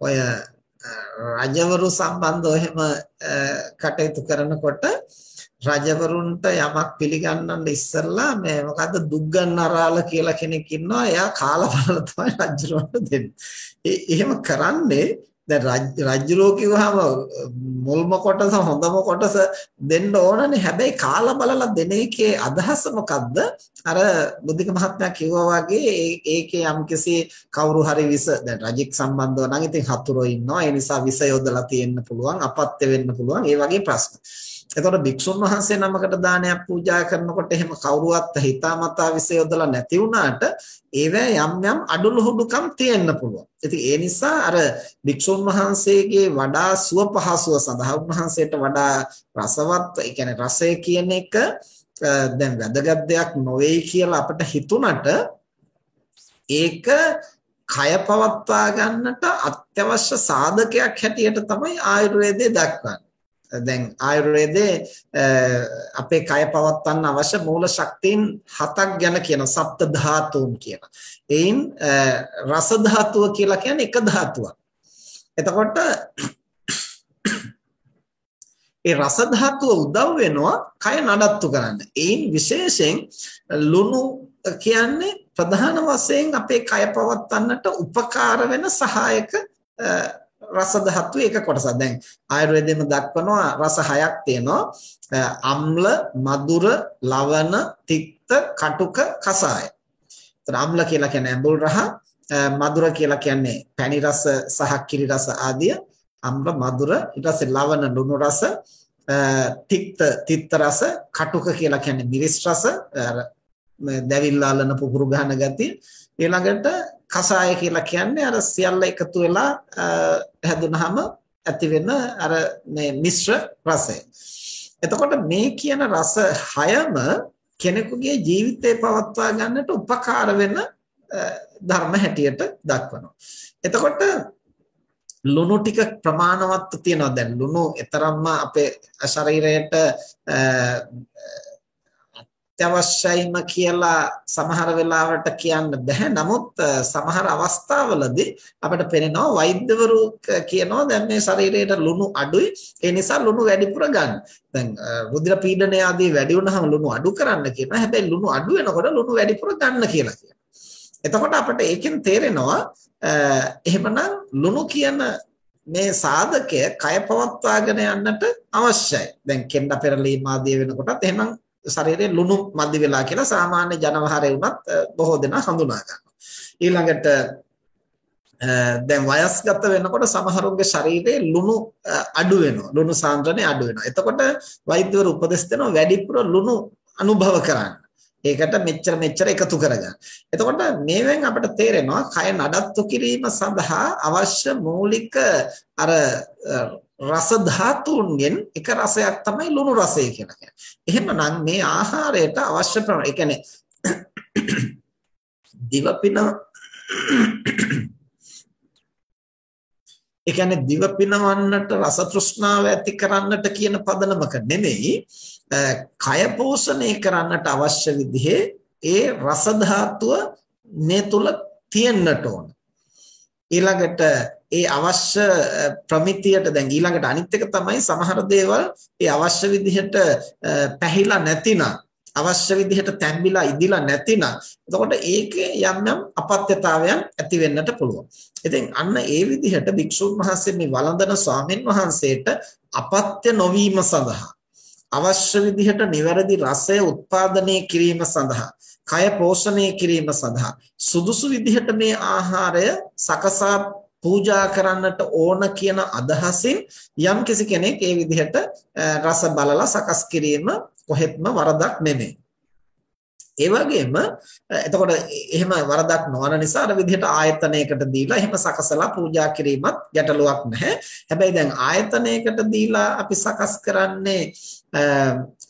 ඔය රජවරු සම්බන්ධව එහෙම කටයුතු කරනකොට රජවරුන්ට යමක් පිළිගන්නන්න ඉස්සෙල්ලා මේ මොකද්ද දුග්ගන්නරාල කියලා කෙනෙක් ඉන්නවා එයා කාලා බලලා තමයි රජුරවන්ට දෙන්නේ. එහෙම කරන්නේ දැන් රජ්ජුරෝ කිව්වහම මුල්ම කොටස හොඳම කොටස දෙන්න ඕනනේ. හැබැයි කාලා බලලා දෙන එකේ අදහස මොකද්ද? අර බුද්ධික මහත්මයා කිව්වා වගේ ඒකේ යම්කිසි කවුරු හරි විස දැන් රජෙක් සම්බන්ධව නම් ඉතින් හතුරෝ ඉන්නවා. ඒ නිසා විස යොදලා තියෙන්න පුළුවන් අපත්‍ය වෙන්න පුළුවන්. ඒ වගේ ප්‍රශ්න. එතකොට භික්ෂුන් වහන්සේ නමකට දානයක් පූජා කරනකොට එහෙම කවුරුවත් හිතාමතා විස යොදලා නැති වුණාට ඒවැ යම් යම් අඩලුහුඩුකම් තියෙන්න පුළුවන්. ඉතින් ඒ නිසා අර භික්ෂුන් වහන්සේගේ වඩා සුව පහසුව සඳහා උන්වහන්සේට වඩා රසවත්, ඒ කියන්නේ රසය කියන එක දැන් වැදගත් දෙයක් නොවේයි කියලා අපිට හිතුණට ඒක කය පවත්වා ගන්නට අත්‍යවශ්‍ය සාධකයක් හැටියට තමයි ආයුර්වේදයේ දක්වන්නේ. දැන් ආයුර්වේදයේ අපේ කය පවත්වන්න අවශ්‍ය මූල ශක්තියින් හතක් ගැන කියන සප්ත ධාතුන් කියන. එයින් රස ධාතුව කියලා කියන්නේ එක ධාතුවක්. එතකොට ඒ රස ධාතුව උදව් වෙනවා කය නඩත්තු කරන්න. එයින් විශේෂයෙන් ලුණු කියන්නේ ප්‍රධාන වශයෙන් අපේ කය පවත්වන්නට උපකාර වෙන සහායක රස ධාතු එක කොටසක්. දැන් ආයුර්වේදෙම දක්වනවා රස හයක් තියෙනවා. අම්ල, මధుර, ලවණ, තික්ත, කටුක, කසාය. ඒතර අම්ල කියලා කියන්නේ ඇඹුල් රහ, මధుර කියලා කියන්නේ පැණි රස සහ කිරි රස ආදිය. අම්ල, මధుර, ඊට පස්සේ ලවණ, ලුණු රස, තික්ත, තිත්ත රස, කටුක කියලා කියන්නේ මිරිස් රස, දැවිල්ලාලන පුපුරු ගන්න ගතිය. ඊළඟට කසාය කියලා කියන්නේ අර සියල්ල එකතු වෙලා හැදුනහම ඇති වෙන අර මේ මිශ්‍ර රසය. එතකොට මේ කියන රස හයම කෙනෙකුගේ ජීවිතේ පවත්වා ගන්නට උපකාර වෙන ධර්ම හැටියට දක්වනවා. එතකොට ලුණු ටික ප්‍රමාණවත් තියනවා දැන් ලුණු ඊතරම්ම අපේ ශරීරයට අත්‍යවශ්‍යයිම කියලා සමහර වෙලාවට කියන්න බෑ. නමුත් සමහර අවස්ථාවලදී අපිට පේනවා වෛද්‍යවරු කියනවා දැන් මේ ශරීරයට ලුණු අඩුයි. ඒ නිසා ලුණු වැඩිපුර ගන්න. දැන් රුධිර පීඩනය ආදී වැඩි වුණාම ලුණු අඩු කරන්න කියනවා. හැබැයි ලුණු අඩු වෙනකොට ලුණු වැඩිපුර ගන්න කියලා කියනවා. එතකොට අපිට ඒකෙන් තේරෙනවා එහෙමනම් ලුණු කියන මේ සාධකය කය පවත්වාගෙන යන්නට අවශ්‍යයි. දැන් කෙන්ඩ පෙරලීම ආදී වෙනකොටත් එහෙනම් ශරීරයේ ලුණු මදි වෙලා කියලා සාමාන්‍ය ජනවහරේ වුණත් බොහෝ දෙනා හඳුනා ගන්නවා. ඊළඟට දැන් වයස්ගත වෙනකොට සමහරුන්ගේ ශරීරයේ ලුණු අඩු වෙනවා. ලුණු සාන්ද්‍රණය අඩු වෙනවා. එතකොට වෛද්‍යවරු උපදෙස් දෙනවා වැඩිපුර ලුණු අනුභව කරන්න. ඒකට මෙච්චර මෙච්චර එකතු කරගන්න. එතකොට මේවෙන් අපිට තේරෙනවා කය නඩත්තු කිරීම සඳහා අවශ්‍ය මූලික අර රස ධාතුන්ගෙන් එක රසයක් තමයි ලුණු රසය කියලා කියන්නේ. එහෙමනම් මේ ආහාරයට අවශ්‍ය ප්‍රමාණය, ඒ කියන්නේ දිවපින ඒ කියන්නේ දිවපිනවන්නට රස තෘෂ්ණාව ඇති කරන්නට කියන පදනමක නෙමෙයි කය පෝෂණය කරන්නට අවශ්‍ය විදිහේ ඒ රස ධාතුව මේ තුල තියෙන්නට ඕන. ඊළඟට ඒ අවශ්‍ය ප්‍රමිතියට දැන් ඊළඟට අනිත් එක තමයි සමහර දේවල් ඒ අවශ්‍ය විදිහට පැහිලා නැතිනම් අවශ්‍ය විදිහට තැම්බිලා ඉදිලා නැතිනම් එතකොට ඒකේ යම් යම් අපත්‍යතාවයන් ඇති වෙන්නට පුළුවන්. ඉතින් අන්න ඒ විදිහට භික්ෂුන් වහන්සේ මේ වළඳන ස්වාමින් වහන්සේට අපත්‍ය නොවීම සඳහා අවශ්‍ය විදිහට නිවැරදි රසය උත්පාදනය කිරීම සඳහා කය පෝෂණය කිරීම සඳහා සුදුසු විදිහට මේ ආහාරය සකසා පූජා කරන්නට ඕන කියන අදහසින් යම් කිසි කෙනෙක් ඒ විදිහට රස බලලා සකස් කිරීම කොහෙත්ම වරදක් නෙමෙයි. ඒ වගේම එතකොට එහෙම වරදක් නොවන නිසා අර විදිහට ආයතනයකට දීලා එහෙම සකසලා පූජා කිරීමත් ගැටලුවක් නැහැ. හැබැයි දැන් ආයතනයකට දීලා අපි සකස් කරන්නේ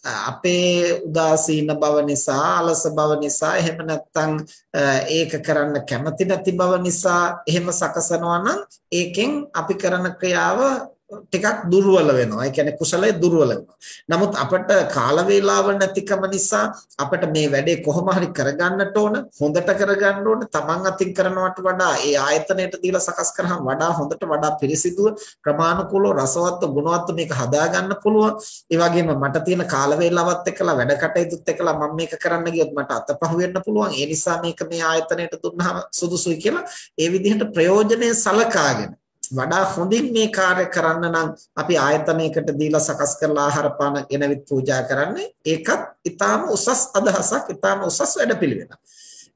අපේ උදාසීන බව නිසා අලස බව නිසා එහෙම නැත්නම් ඒක කරන්න කැමති නැති බව නිසා එහෙම සකසනවා නම් ඒකෙන් අපි කරන ක්‍රියාව ටිකක් දුර්වල වෙනවා. ඒ කියන්නේ කුසලය දුර්වල වෙනවා. නමුත් අපිට කාල වේලාව නැතිකම නිසා අපිට මේ වැඩේ කොහොම හරි කරගන්නට ඕන, හොඳට කරගන්න ඕන. Taman අතින් කරනවට වඩා ඒ ආයතනයට දීලා සකස් කරාම වඩා හොඳට වඩා පිරිසිදුව, ප්‍රමාණිකූලව, රසවත්ව, ගුණවත්ව මේක හදාගන්න පුළුවන්. ඒ වගේම මට තියෙන කාල වේලාවත් එක්කලා වැඩ කටයුතුත් එක්කලා මම මේක කරන්න ගියොත් මට අතපහු වෙන්න පුළුවන්. ඒ නිසා මේක මේ ආයතනයට දුන්නාම සුදුසුයි කියලා ඒ විදිහට ප්‍රයෝජනෙ සලකාගෙන වඩා හොඳින් මේ කාර්ය කරන්න නම් අපි ආයතනයකට දීලා සකස් කරලා ආහාර පාන ගෙනවිත් පූජා කරන්නේ ඒකත් ඊටාම උසස් අදහසක් ඊටාම උසස් වැඩපිළිවෙලක්.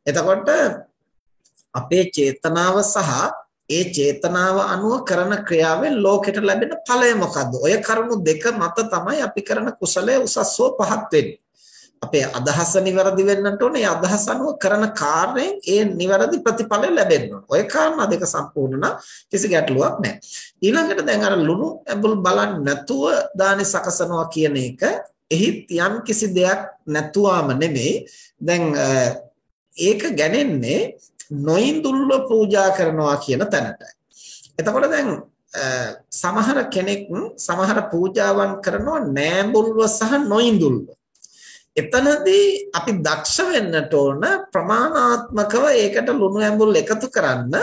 එතකොට අපේ චේතනාව සහ ඒ චේතනාව අනුව කරන ක්‍රියාවෙන් ලෝකෙට ලැබෙන ඵලය මොකද්ද? ඔය කරුණු දෙක මත තමයි අපි කරන කුසලයේ උසස්ව පහත් වෙන්නේ. අපේ අදහස નિවරදි වෙන්නට ඕනේ. ඒ අදහස අනුව කරන කාර්යයෙන් ඒ નિවරදි ප්‍රතිඵල ලැබෙන්න ඕනේ. ඔය කාරණා දෙක සම්පූර්ණ නම් කිසි ගැටලුවක් නැහැ. ඊළඟට දැන් අර ලුණු ඇඹුල් බලන්නේ නැතුව දානි සකසනවා කියන එක එහි යම් කිසි දෙයක් නැතුවම නෙමෙයි. දැන් ඒක ගැනෙන්නේ නොඉඳුල්ව පූජා කරනවා කියන තැනට. එතකොට දැන් සමහර කෙනෙක් සමහර පූජාවන් කරනවා නෑඹුල්ව සහ නොඉඳුල්ව. එතනදී අපි දක්ෂ වෙන්නට ඕන ප්‍රමාණාත්මකව ඒකට ලුණු ඇඹුල් එකතු කරන්න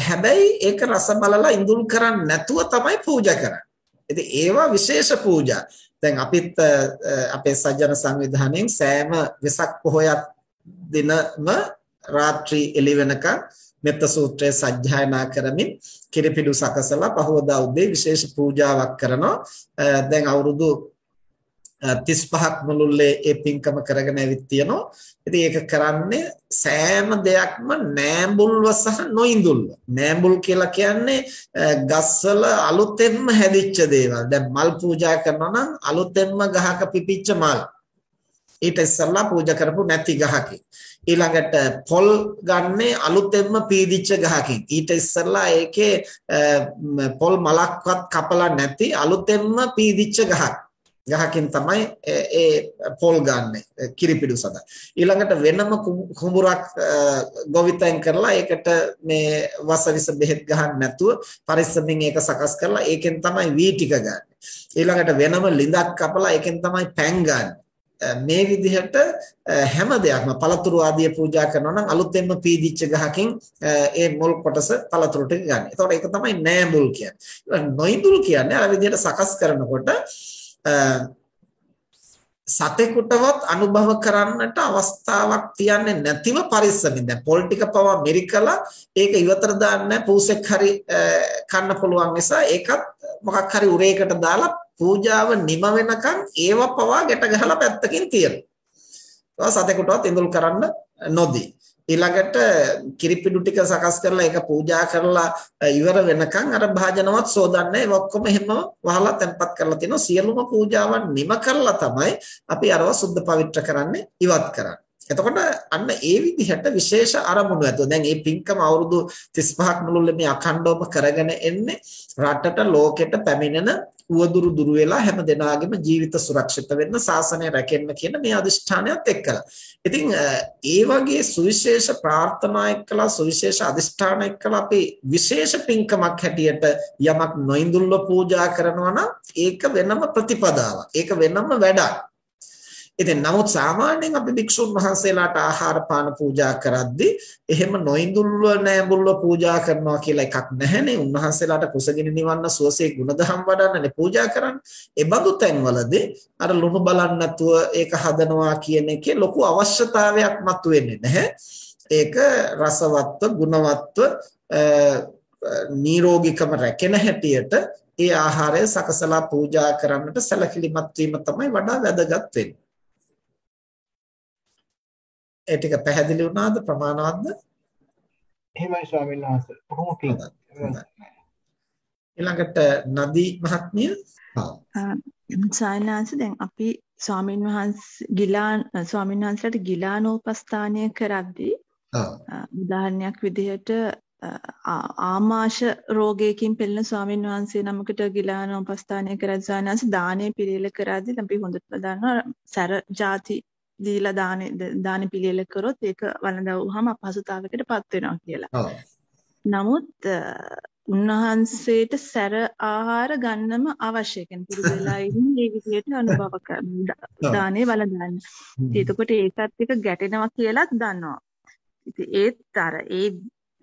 හැබැයි ඒක රස බලලා ඉඳුල් කරන්නේ නැතුව තමයි පූජා කරන්නේ. ඉතින් ඒවා විශේෂ පූජා. දැන් අපිත් අපේ සජ්ජන සංවිධානයෙන් සෑම වෙසක් පොහොයක් දිනම රාත්‍රී එළි වෙනකන් මෙත්ත සූත්‍රය සජ්ජායනා කරමින් කිරිපිඩු සකසලා පහවදා උදේ විශේෂ පූජාවක් කරනවා. දැන් අවුරුදු 35ක් මුළුල්ලේ ඒ පින්කම කරගෙන ඇවිත් තියෙනවා. ඉතින් ඒක කරන්නේ සෑම දෙයක්ම නෑඹුල්ව සහ නොඉඳුල්ව. නෑඹුල් කියලා කියන්නේ ගස්වල අලුතෙන්ම හැදිච්ච දේවල්. දැන් මල් පූජා කරනවා නම් අලුතෙන්ම ගහක පිපිච්ච මල්. ඊට ඉස්සෙල්ලා පූජා කරපු නැති ගහකින්. ඊළඟට පොල් ගන්නේ අලුතෙන්ම පීදිච්ච ගහකින්. ඊට ඉස්සෙල්ලා ඒකේ පොල් මලක්වත් කපලා නැති අලුතෙන්ම පීදිච්ච ගහක්. ගහකින් තමයි ඒ පොල් ගන්න කිරිපිඩු සඳහා ඊළඟට වෙනම කුඹුරක් ගොවිතැන් කරලා ඒකට මේ වසවිස බෙහෙත් ගහන්න නැතුව පරිස්සමින් ඒක සකස් කරලා ඒකෙන් තමයි වී ටික ගන්න ඊළඟට වෙනම ලිඳක් කපලා ඒකෙන් තමයි පැන් ගන්න මේ විදිහට හැම දෙයක්ම පළතුරු ආදිය පූජා කරනවා නම් අලුතෙන්ම පීදිච්ච ගහකින් ඒ මුල් කොටස පළතුරු ටික ගන්න. එතකොට ඒක තමයි නෑමුල් කියන්නේ. නොයිඳුල් කියන්නේ අර විදිහට සකස් කරනකොට සතෙකුටවත් අනුභව කරන්නට අවස්ථාවක් තියන්නේ නැතිව පරිස්සමින් දැන් පොල් ටික පවා මෙරිකලා ඒක ඉවතර දාන්න පූසෙක් හරි කන්න පුළුවන් නිසා ඒකත් මොකක් හරි උරේකට දාලා පූජාව නිම වෙනකන් ඒව පවා ගැට ගහලා පැත්තකින් තියනවා. සතෙකුටවත් ඉඳුල් කරන්න නොදී. ඊළඟට කිරිපිඩු ටික සකස් කරලා ඒක පූජා කරලා ඉවර වෙනකන් අර භාජනවත් සෝදන්නේ ඒ ඔක්කොම එහෙම වහලා තැන්පත් කරලා තිනවා සියලුම පූජාවන් නිම කරලා තමයි අපි අරව සුද්ධ පවිත්‍ර කරන්නේ ඉවත් කරන්නේ. එතකොට අන්න ඒ විදිහට විශේෂ අරමුණු ඇතුව දැන් මේ පින්කම අවුරුදු 35ක් මුළුල්ලේ මේ අඛණ්ඩවම කරගෙන එන්නේ රටට ලෝකෙට පැමිණෙන උවදුරු දුරු වෙලා හැම දෙනාගේම ජීවිත සුරක්ෂිත වෙන්න සාසනය රැකෙන්න කියන මේ අදිෂ්ඨානයත් එක්කලා. ඉතින් ඒ වගේ සුවිශේෂ ප්‍රාර්ථනා එක්කලා සුවිශේෂ අදිෂ්ඨාන එක්කලා අපි විශේෂ පින්කමක් හැටියට යමක් නොඉඳුල්ව පූජා කරනවා නම් ඒක වෙනම ප්‍රතිපදාවක්. ඒක වෙනම වැඩක්. ඉතින් නමුත් සාමාන්‍යයෙන් අපි භික්ෂුන් වහන්සේලාට ආහාර පාන පූජා කරද්දී එහෙම නොඉඳුල්ව නෑඹුල්ව පූජා කරනවා කියලා එකක් නැහැනේ. උන්වහන්සේලාට කුසගිනි නිවන්න සුවසේ ගුණධම් වඩන්නනේ පූජා කරන්නේ. ඒ බඳු තැන්වලදී අර ලුණු බලන්න නැතුව ඒක හදනවා කියන එකේ ලොකු අවශ්‍යතාවයක් මතුවෙන්නේ නැහැ. ඒක රසවත්ව ගුණවත්ව නිරෝගීකම රැකෙන හැටියට ඒ ආහාරය සකසලා පූජා කරන්නට සැලකිලිමත් වීම තමයි වඩා වැදගත් වෙන්නේ. ඒ ටික පැහැදිලි වුණාද ප්‍රමාණවත්ද? එහෙමයි ස්වාමීන් වහන්සේ. බොහොම පිං. ඊළඟට නදී මහත්මිය. සායනාංශ දැන් අපි ස්වාමින් වහන්සේ ගිලාන් ස්වාමින් වහන්සේලාට ගිලානෝපස්ථානය කරද්දී උදාහරණයක් විදිහට ආමාශ රෝගයකින් පෙළෙන ස්වාමින් වහන්සේ නමකට ගිලානෝපස්ථානය කරද්දී සායනාංශ දානේ පිළිල කරද්දී අපි හොඳට දන්නවා සැර ಜಾති දීලා දානේ දානේ පිළියෙල කරොත් ඒක වළඳවුවාම අපහසුතාවයකටපත් වෙනවා කියලා. නමුත් උන්වහන්සේට සැර ආහාර ගන්නම අවශ්‍ය. කියන්නේ පුරුදු වෙලා ඉන්නේ මේ විදිහට අනුභව කරන දානේ වළඳන්න. එතකොට ඒකත් එක ගැටෙනවා කියලාත් දන්නවා. ඉතින් ඒත් අර ඒ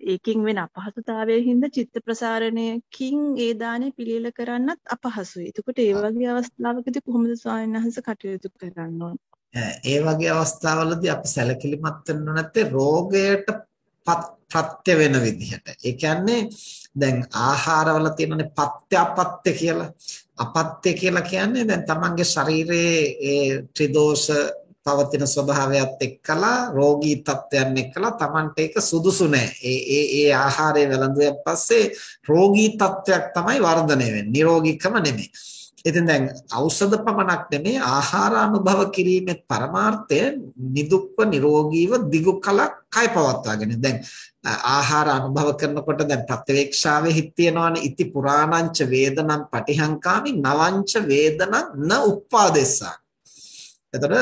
ඒකෙන් වෙන අපහසුතාවයෙන් හින්දා චිත්ත ප්‍රසාරණයකින් ඒ දානේ පිළියෙල කරන්නත් අපහසුයි. එතකොට ඒ වගේ අවස්ථාවකදී කොහොමද ස්වාමීන් වහන්සේ කටයුතු කරන්න? ඒ වගේ අවස්ථාවලදී අපි සැලකිලිමත් වෙන්න නැත්තේ රෝගයට පත්‍ය වෙන විදිහට. ඒ කියන්නේ දැන් ආහාරවල තියෙනනේ පත්‍ය අපත්‍ය කියලා. අපත්‍ය කියලා කියන්නේ දැන් තමන්ගේ ශරීරයේ ඒ ත්‍රිදෝෂ පවතින ස්වභාවයත් එක්කලා රෝගී තත්ත්වයන් එක්කලා Tamanට ඒක සුදුසු නෑ. ඒ ඒ ඒ ආහාරය වැළඳුවෙන් පස්සේ රෝගී තත්ත්වයක් තමයි වර්ධනය වෙන්නේ. නිරෝගීකම නෙමෙයි. ඉතින් දැන් ඖෂධ පමණක් නෙමෙයි ආහාර අනුභව කිරීමේ පරමාර්ථය නිදුක්ව නිරෝගීව දිගු කලක් කය පවත්වාගෙන. දැන් ආහාර අනුභව කරනකොට දැන් ප්‍රත්‍යවේක්ෂාවේ හිත තියනවානේ ඉති පුරාණංච වේදනං පටිහංකාමි නවංච වේදනං න උප්පාදෙස්සා. එතකොට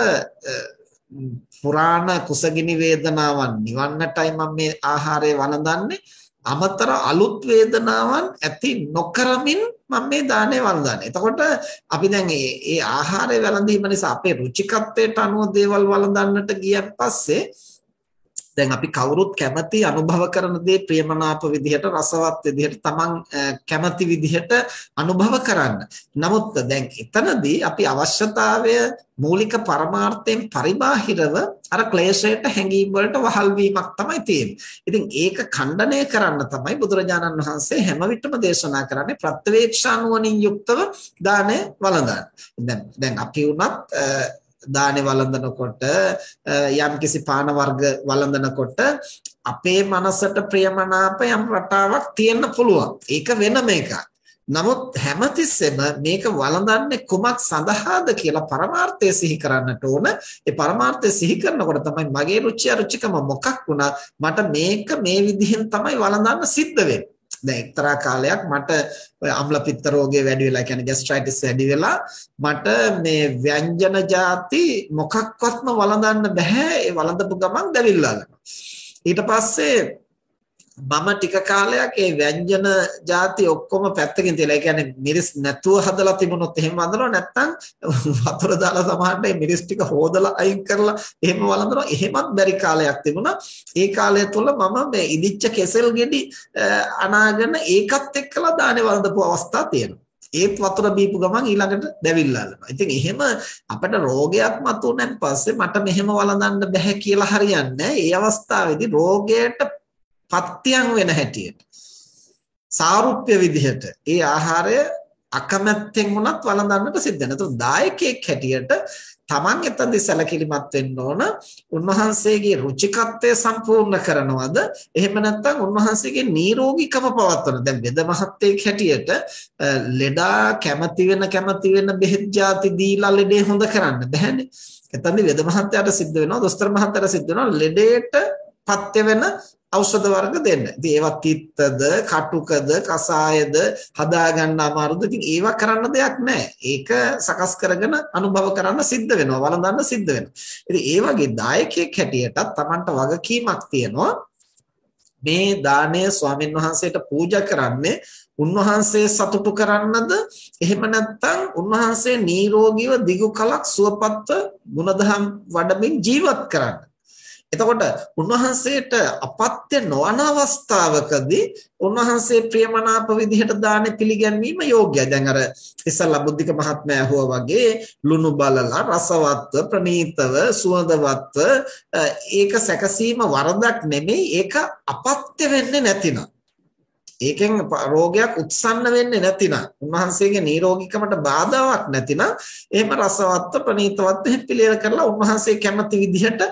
පුරාණ කුසගිනි වේදනාවන් නිවන්නටයි මම මේ ආහාරය වළඳන්නේ අමතර අලුත් වේදනාවන් ඇති නොකරමින් මම මේ දාණය වළඳන්නේ. එතකොට අපි දැන් මේ මේ ආහාරය වළඳීම නිසා අපේ රුචිකත්වයට අනුව දේවල් වළඳන්නට ගියන් පස්සේ දැන් අපි කවුරුත් කැමති අනුභව කරන දේ ප්‍රියමනාප විදිහට රසවත් විදිහට තමන් කැමති විදිහට අනුභව කරන්න. නමුත් දැන් එතනදී අපි අවශ්‍යතාවය මූලික පරමාර්ථයෙන් පරිබාහිරව අර ක්ලේශයට හැංගීම් වලට වහල් වීමක් තමයි තියෙන්නේ. ඉතින් ඒක ඛණ්ඩනය කරන්න තමයි බුදුරජාණන් වහන්සේ හැම විටම දේශනා කරන්නේ ප්‍රත්‍යවේක්ෂානුවණින් යුක්තව දානය වළඳන්න. දැන් දැන් අපි උනත් දානේ වළඳනකොට යම්කිසි පාන වර්ග වළඳනකොට අපේ මනසට ප්‍රියමනාප යම් රටාවක් තියෙන්න පුළුවන්. ඒක වෙනම එකක්. නමුත් හැමතිස්සෙම මේක වළඳන්නේ කුමක් සඳහාද කියලා පරමාර්ථය සිහි කරන්නට ඕන. ඒ පරමාර්ථය සිහි කරනකොට තමයි මගේ රුචි අරුචිකම මොකක් වුණා මට මේක මේ විදිහෙන් තමයි වළඳන්න සිද්ධ වෙන්නේ. දැන් එක්තරා කාලයක් මට ඔය අම්ල පිත්ත රෝගය වැඩි වෙලා කියන්නේ ગેස්ට්‍රයිටිස් වැඩි වෙලා මට මේ ව්‍යංජන ಜಾති මොකක්වත්ම වළඳන්න බෑ ඒ වළඳපු ගමන් දැවිල්ලා ඊට පස්සේ මම ටික කාලයක් ඒ ව්‍යංජන ಜಾති ඔක්කොම පැත්තකින් තියලා. ඒ කියන්නේ මිරිස් නැතුව හදලා තිබුණොත් එහෙම වඳනවා නැත්නම් වතුර දාලා සමහරට ඒ මිරිස් ටික හොදලා අයින් කරලා එහෙම වළඳනවා. එහෙමත් බැරි කාලයක් තිබුණා. ඒ කාලය තුල මම මේ ඉදිච්ච කෙසෙල් ගෙඩි අනාගෙන ඒකත් එක්කලා දානේ වළඳපු අවස්ථා තියෙනවා. ඒත් වතුර බීපු ගමන් ඊළඟට දැවිල්ලා යනවා. ඉතින් එහෙම අපිට රෝගයක් මතුවෙනන් පස්සේ මට මෙහෙම වළඳන්න බෑ කියලා හරියන්නේ ඒ අවස්ථාවේදී රෝගයට පත්‍යයන් වෙන හැටියට සාරුප්‍ය විදිහට ඒ ආහාරය අකමැත්තෙන් වුණත් වළඳන්නට සිද්ධ වෙනවා. ඒතකොට දායකයෙක් හැටියට Taman එතනදී සැලකිලිමත් වෙන්න ඕන. උන්වහන්සේගේ රුචිකත්වය සම්පූර්ණ කරනවද? එහෙම නැත්නම් උන්වහන්සේගේ නිරෝගීකම පවත්වන. දැන් වෙද මහත්තයෙක් හැටියට ලෙඩා කැමති වෙන කැමති වෙන බෙහෙත් ಜಾති දීලා ලෙඩේ හොඳ කරන්න බෑනේ. එතනදී වෙද මහත්තයාට සිද්ධ වෙනවා, දොස්තර මහත්තයාට සිද්ධ වෙනවා ලෙඩේට පත්‍ය වෙන ඖෂධ වර්ග දෙන්න. ඉතින් ඒවා තිත්තද, කටුකද, කසායද හදාගන්න අමාරුද? ඉතින් ඒවා කරන්න දෙයක් නැහැ. ඒක සකස් කරගෙන අනුභව කරන්න සිද්ධ වෙනවා. වළඳන්න සිද්ධ වෙනවා. ඉතින් ඒ වගේ දායකයෙක් හැටියටත් Tamanට වගකීමක් තියෙනවා. මේ දාණය ස්වාමින් වහන්සේට පූජා කරන්නේ උන්වහන්සේ සතුටු කරන්නද එහෙම නැත්නම් උන්වහන්සේ නිරෝගීව දිගු කලක් සුවපත්ව ගුණධම් වඩමින් ජීවත් කරන්න එතකොට උන්වහන්සේට අපත්‍ය නොවන අවස්ථාවකදී උන්වහන්සේ ප්‍රියමනාප විදිහට දාන්නේ පිළිගැන්වීම යෝග්‍යයි. දැන් අර ඉස්සල්ලා බුද්ධික මහත්මයා හුවා වගේ ලුණු බලලා රසවත්ව ප්‍රණීතව සුවඳවත්ව ඒක සැකසීම වරදක් නෙමෙයි ඒක අපත්‍ය වෙන්නේ නැතිනම් ඒකෙන් රෝගයක් උත්සන්න වෙන්නේ නැතිනම් උන්වහන්සේගේ නිරෝගීකමට බාධාවක් නැතිනම් එහෙම රසවත්ව ප්‍රණීතවත්ව පිළියෙල කරලා උන්වහන්සේ කැමති විදිහට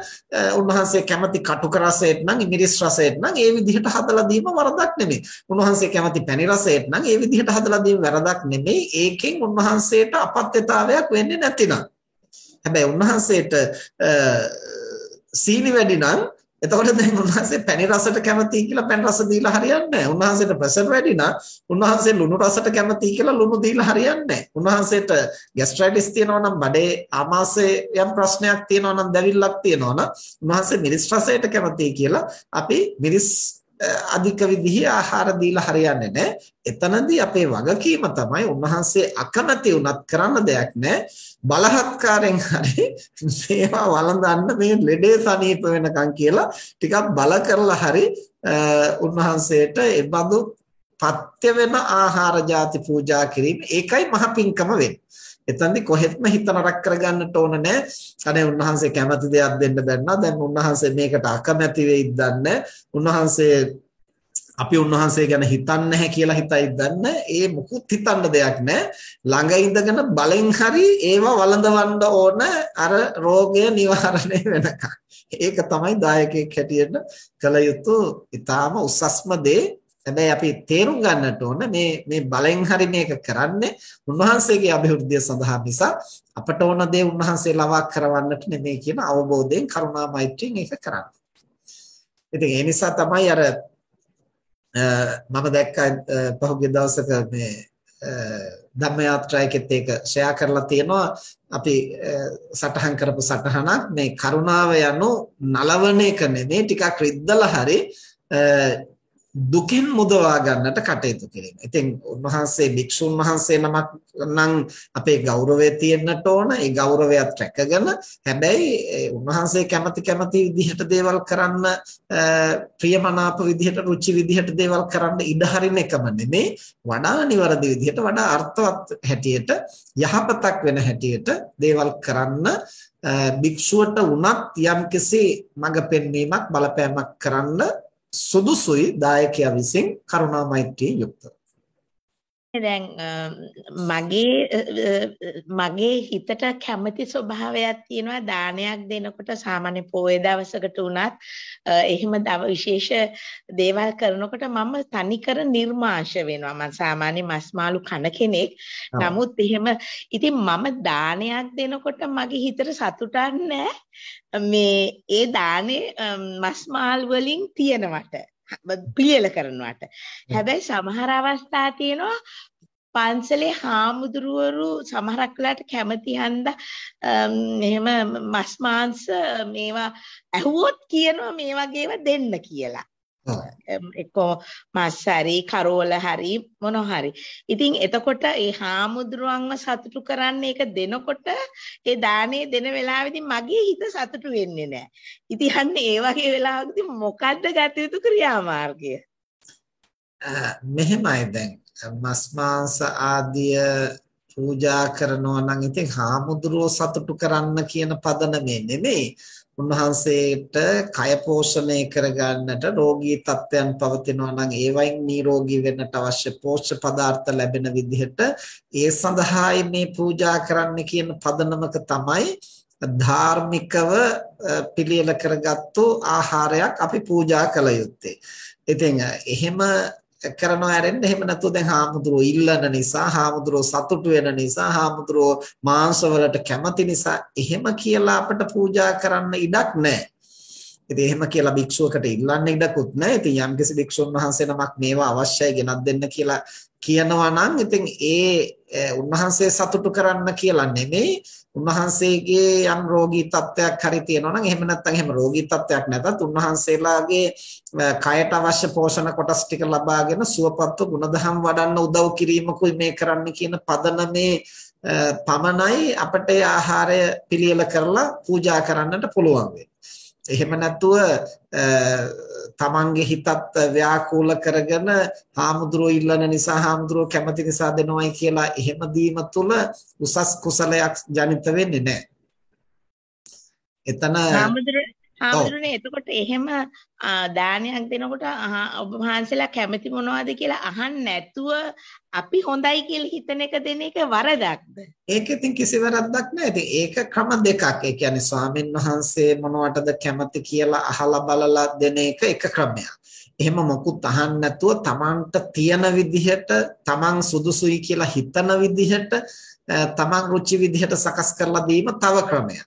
උන්වහන්සේ කැමති කටුක රසයට නම් ඉමිරිස් රසයට නම් ඒ විදිහට හදලා දීම වරදක් නෙමෙයි. උන්වහන්සේ කැමති පැණි රසයට නම් ඒ විදිහට හදලා දීම වරදක් නෙමෙයි. ඒකෙන් උන්වහන්සේට අපත්‍යතාවයක් වෙන්නේ නැතිනම්. හැබැයි උන්වහන්සේට සීනි වැඩි නම් එතකොට දැන් උන්වහන්සේ පැණි රසට කැමතියි කියලා පැණි රස දීලා හරියන්නේ නැහැ. උන්වහන්සේට ප්‍රෙෂර් වැඩි නම් උන්වහන්සේ ලුණු රසට කැමතියි කියලා ලුණු දීලා හරියන්නේ නැහැ. උන්වහන්සේට ગેස්ට්‍රයිටිස් තියෙනවා නම් බඩේ ආමාශයේ යම් ප්‍රශ්නයක් තියෙනවා නම් දැවිල්ලක් තියෙනවා නම් උන්වහන්සේ මිරිස් රසයට කැමතියි කියලා අපි මිරිස් අධික විදිහේ ආහාර දීලා හරියන්නේ නැහැ. එතනදී අපේ වගකීම තමයි උන්වහන්සේ අකමැති වුණත් කරන්න දෙයක් නැහැ. බලහත්කාරයෙන් හරි මේවා වළඳන්න මේ ලෙඩේ සනීප වෙනකන් කියලා ටිකක් බල කරලා හරි උන්වහන්සේට ඒ බඳු පත්‍ය වෙන ආහාර ಜಾති පූජා කිරීම ඒකයි මහ පිංකම වෙන්නේ. එතනදි කොහෙත්ම හිත නරක කරගන්නට ඕන නැහැ. අනේ උන්වහන්සේ කැමති දෙයක් දෙන්න බැන්නා. දැන් උන්වහන්සේ මේකට අකමැති වෙයිද දන්නේ. උන්වහන්සේ අපි උන්වහන්සේ ගැන හිතන්නේ නැහැ කියලා හිතයි දන්න ඒ මුකුත් හිතන්න දෙයක් නැහැ ළඟ ඉඳගෙන බලෙන් හරි ඒව වළඳවන්න ඕන අර රෝගය නිවාරණය වෙනකන් ඒක තමයි දායකයෙක් හැටියට කළ යුතු ඊටාම උසස්ම දේ හැබැයි අපි තේරුම් ගන්නට ඕන මේ මේ බලෙන් හරි මේක කරන්නේ උන්වහන්සේගේ અભිවෘද්ධිය සඳහා නිසා අපට ඕන දේ උන්වහන්සේ ලවා කරවන්නට නෙමෙයි කියන අවබෝධයෙන් කරුණා මෛත්‍රියෙන් ඒක කරන්නේ. ඉතින් ඒ නිසා තමයි අර මම දැක්කා පහුගිය දවසක මේ ධම්ම යාත්‍රායකෙත් ඒක ෂෙයා කරලා තියෙනවා අපි සටහන් කරපු සටහනක් මේ කරුණාව යනු නලවණ එක නෙමෙයි ටිකක් රිද්දලා හරි දුකෙන් මුදවා ගන්නට කටයුතු කිරීම. ඉතින් උන්වහන්සේ භික්ෂුන් වහන්සේ නමක් නම් අපේ ගෞරවය තියෙන්නට ඕන. ඒ ගෞරවයත් රැකගෙන හැබැයි උන්වහන්සේ කැමති කැමති විදිහට දේවල් කරන්න ප්‍රියමනාප විදිහට රුචි විදිහට දේවල් කරන්න ඉඩ හරින එකම නෙමේ වඩා නිවැරදි විදිහට වඩා අර්ථවත් හැටියට යහපතක් වෙන හැටියට දේවල් කරන්න භික්ෂුවට වුණත් යම්කිසි මඟ පෙන්වීමක් බලපෑමක් කරන්න සුදුසුයි දායකයා විසින් කරුණා මෛත්‍රියෙන් යුක්තව. දැන් මගේ මගේ හිතට කැමති ස්වභාවයක් තියෙනවා දානයක් දෙනකොට සාමාන්‍ය පොයේ දවසකට උනත් එහෙම විශේෂ දේවල් කරනකොට මම තනිකර නිර්මාංශ වෙනවා. මම සාමාන්‍ය මස් මාළු කන කෙනෙක්. නමුත් එහෙම ඉතින් මම දානයක් දෙනකොට මගේ හිතට සතුටක් නැහැ. මේ ඒ දානේ මස් මාළු වලින් තියනවට පිළියෙල කරනවට. හැබැයි සමහර අවස්ථා තියෙනවා පන්සලේ හාමුදුරුවරු සමහරක් වෙලාවට කැමති හන්දා එහෙම මස් මාංශ මේවා ඇහුවොත් කියනවා මේ වගේව දෙන්න කියලා. එක්කෝ මස් හරි කරෝල හරි මොන හරි. ඉතින් එතකොට ඒ හාමුදුරුවන්ව සතුටු කරන්න ඒක දෙනකොට ඒ දානේ දෙන වෙලාවෙදී මගේ හිත සතුටු වෙන්නේ නැහැ. ඉතින් අන්න ඒ වගේ වෙලාවකදී මොකද්ද ගත යුතු ක්‍රියාමාර්ගය? මෙහෙමයි දැන් මස් මාංශ ආදිය පූජා කරනවා නම් ඉතින් හාමුදුරුවෝ සතුටු කරන්න කියන පදනමේ නෙමෙයි උන්වහන්සේට කය පෝෂණය කරගන්නට රෝගී තත්ත්වයන් පවතිනවා නම් ඒවයින් නිරෝගී වෙන්නට අවශ්‍ය පෝෂ්‍ය පදාර්ථ ලැබෙන විදිහට ඒ සඳහායි මේ පූජා කරන්න කියන පදනමක තමයි ධාර්මිකව පිළියෙල කරගත්තු ආහාරයක් අපි පූජා කළ යුත්තේ. ඉතින් එහෙම කරනවා ඇරෙන්න එහෙම නැතුව දැන් හාමුදුරුවෝ ඉල්ලන නිසා හාමුදුරුවෝ සතුටු වෙන නිසා හාමුදුරුවෝ මාංශ වලට කැමති නිසා එහෙම කියලා අපට පූජා කරන්න ඉඩක් නැහැ. ඉතින් එහෙම කියලා භික්ෂුවකට ඉල්ලන්න ඉඩකුත් නැහැ. ඉතින් යම්කිසි භික්ෂුන් වහන්සේ නමක් මේවා අවශ්‍යයි ගෙනත් දෙන්න කියලා කියනවා නම් ඉතින් ඒ උන්වහන්සේ සතුටු කරන්න කියලා නෙමෙයි උන්වහන්සේගේ යම් රෝගී තත්ත්වයක් හරි තියෙනවා නම් එහෙම නැත්නම් එහෙම රෝගී තත්ත්වයක් නැතත් උන්වහන්සේලාගේ කයට අවශ්‍ය පෝෂණ කොටස් ටික ලබාගෙන සුවපත්ව ගුණධම් වඩන්න උදව් කිරීමකුයි මේ කරන්න කියන පදනමේ පමණයි අපට ආහාරය පිළියෙල කරලා පූජා කරන්නට පුළුවන් වෙන්නේ. එහෙම නැතුව තමන්ගේ හිතත් ව්‍යාකූල කරගෙන හාමුදුරුවෝ ඉල්ලන නිසා හාමුදුරුවෝ කැමති නිසා දෙනවයි කියලා එහෙම දීම තුල උසස් කුසලයක් ජනිත වෙන්නේ නැහැ. එතන හාමුදුරනේ එතකොට එහෙම දානයක් දෙනකොට ඔබ වහන්සේලා කැමති මොනවද කියලා අහන්න නැතුව අපි හොඳයි කියලා හිතන එක දෙන එක වරදක්ද? ඒක ඉතින් කිසි වරදක් නැහැ. ඉතින් ඒක ක්‍රම දෙකක්. ඒ කියන්නේ ස්වාමින් වහන්සේ මොනවටද කැමති කියලා අහලා බලලා දෙන එක එක ක්‍රමයක්. එහෙම මොකුත් අහන්න නැතුව තමන්ට තියෙන විදිහට තමන් සුදුසුයි කියලා හිතන විදිහට තමන් රුචි විදිහට සකස් කරලා දීම තව ක්‍රමයක්.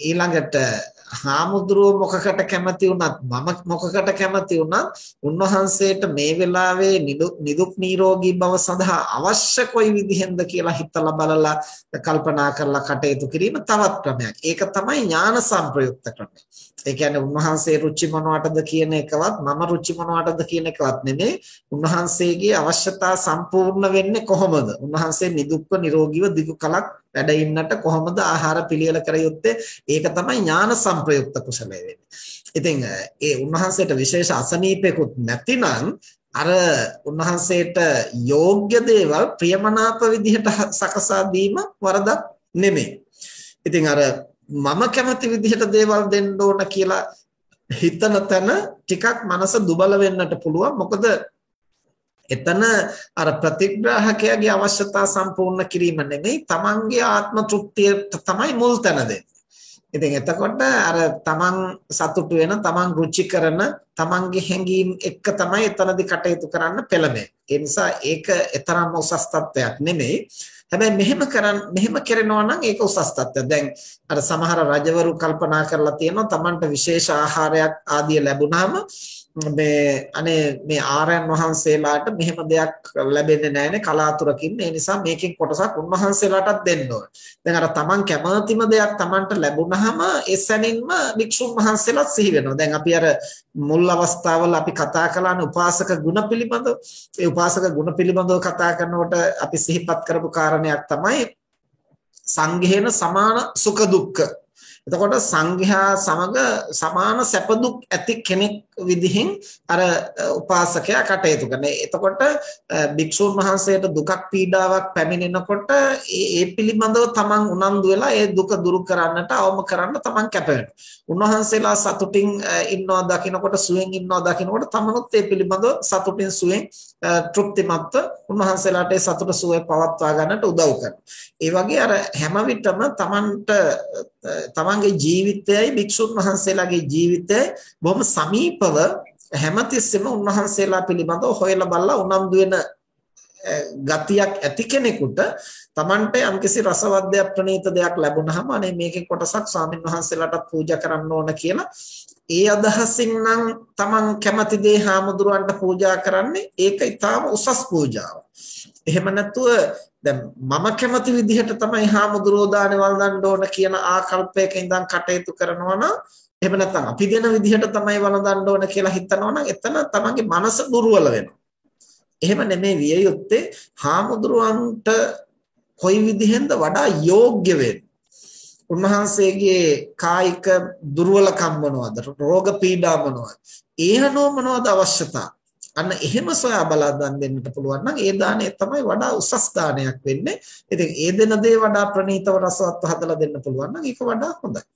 ඊළඟට හාමුදුරුව මොකකට කැමති වුණත් මම මොකකට කැමති වුණත් උන්වහන්සේට මේ වෙලාවේ නිදුක් නිරෝගී බව සඳහා අවශ්‍ය කොයි විදිහෙන්ද කියලා හිතලා බලලා කල්පනා කරලා කටයුතු කිරීම තවත් ක්‍රමයක්. ඒක තමයි ඥාන සංප්‍රයුක්ත ක්‍රමය. ඒ කියන්නේ උන්වහන්සේ රුචි මොනවටද කියන එකවත් මම රුචි මොනවටද කියන එකවත් නෙමෙයි. උන්වහන්සේගේ අවශ්‍යතා සම්පූර්ණ වෙන්නේ කොහොමද? උන්වහන්සේ නිදුක්ව නිරෝගීව දිගු කලක් වැඩ ඉන්නට කොහොමද ආහාර පිළියෙල කර යුත්තේ? ඒක තමයි ඥාන සංප්‍රයුක්ත කුසලය වෙන්නේ. ඉතින් ඒ උන්වහන්සේට විශේෂ අසනීපෙකුත් නැතිනම් අර උන්වහන්සේට යෝග්‍ය දේවල් ප්‍රියමනාප විදිහට සකසා දීම වරදක් නෙමෙයි. ඉතින් අර මම කැමති විදිහට දේවල් දෙන්න ඕන කියලා හිතන තැන ටිකක් මනස දුබල වෙන්නට පුළුවන්. මොකද එතන අර ප්‍රතිග්‍රාහකයාගේ අවශ්‍යතා සම්පූර්ණ කිරීම නෙමෙයි තමන්ගේ ආත්ම තෘප්තිය තමයි මුල් තැන දෙන්නේ. ඉතින් එතකොට අර තමන් සතුටු වෙන තමන් රුචි කරන තමන්ගේ හැඟීම් එක්ක තමයි එතනදී කටයුතු කරන්න පෙළඹෙන්නේ. ඒ නිසා ඒක තරම්ම උසස් තත්ත්වයක් නෙමෙයි. හැබැයි මෙහෙම කරන් මෙහෙම කරනවා නම් ඒක උසස් තත්ත්වයක්. දැන් අර සමහර රජවරු කල්පනා කරලා තියෙනවා තමන්ට විශේෂ ආහාරයක් ආදිය ලැබුණාම මේ අනේ මේ ආරයන් වහන්සේලාට මෙහෙම දෙයක් ලැබෙන්නේ නැහැනේ කලාතුරකින් ඒ නිසා මේකෙන් කොටසක් උන්වහන්සේලාටත් දෙන්න ඕන. දැන් අර Taman කැමතිම දෙයක් Tamanට ලැබුණාම ඒ සැනින්ම වික්ෂුන් වහන්සේලාත් සිහි වෙනවා. දැන් අපි අර මුල් අවස්ථාවල අපි කතා කළානේ උපාසක ගුණ පිළිබඳව. ඒ උපාසක ගුණ පිළිබඳව කතා කරනකොට අපි සිහිපත් කරපු කාරණයක් තමයි සංඝේන සමාන සුඛ දුක්ඛ එතකොට සංඝයා සමග සමාන සැප දුක් ඇති කෙනෙක් විදිහින් අර උපාසකයා කටයුතු කරනවා. එතකොට භික්ෂුන් වහන්සේට දුකක් පීඩාවක් පැමිණෙනකොට ඒ පිළිබඳව තමන් උනන්දු වෙලා ඒ දුක දුරු කරන්නට අවම කරන්න තමන් කැප උන්වහන්සේලා සතුටින් ඉන්නවා දකින්නකොට සුවෙන් ඉන්නවා දකින්නකොට තමනුත් ඒ පිළිබඳව සතුටින් සුවෙන් තෘප්තිමත්ව උන්වහන්සේලාට ඒ සතුට සුවය පවත්වා ගන්නට උදව් කරනවා. ඒ වගේ අර හැම විටම තමන්ට තමන්ගේ ජීවිතයයි භික්ෂුන් වහන්සේලාගේ ජීවිතයයි බොහොම සමීපව හැමතිස්සෙම උන්වහන්සේලා පිළිබඳව හොයලා බලලා උනන්දු වෙන ගතියක් ඇති කෙනෙකුට තමන්ට යම්කිසි රසවත් දෙයක් ප්‍රණීත දෙයක් ලැබුණාම අනේ මේකේ කොටසක් ස්වාමින් වහන්සේලාට පූජා කරන්න ඕන කියලා ඒ අදහසින් නම් තමන් කැමති දේ හාමුදුරුවන්ට පූජා කරන්නේ ඒක ඊටාම උසස් පූජාවක්. එහෙම නැතුව දැන් මම කැමති විදිහට තමයි හාමුදුරුවෝ දානේ වළඳන්න ඕන කියන ආකල්පයක ඉඳන් කටයුතු කරනවා නම් එහෙම නැත්නම් අපි දෙන විදිහට තමයි වළඳන්න ඕන කියලා හිතනවා නම් එතන තමන්ගේ මනස දුර්වල වෙනවා. එහෙම නෙමෙයි විය යුත්තේ හාමුදුරුවන්ට කොයි විදිහෙන්ද වඩා යෝග්‍ය වෙන්නේ. උන්වහන්සේගේ කායික දුර්වලකම් මොනවද? රෝග පීඩා මොනවද? ඒ අනුව මොනවද අවශ්‍යතා? අන්න එහෙම සොයා බලා දන් දෙන්නට පුළුවන් නම් ඒ දාණය තමයි වඩා උසස් දානයක් වෙන්නේ. ඉතින් ඒ දෙන දේ වඩා ප්‍රණීතව රසවත්ව හදලා දෙන්න පුළුවන් නම් ඒක වඩා හොඳයි.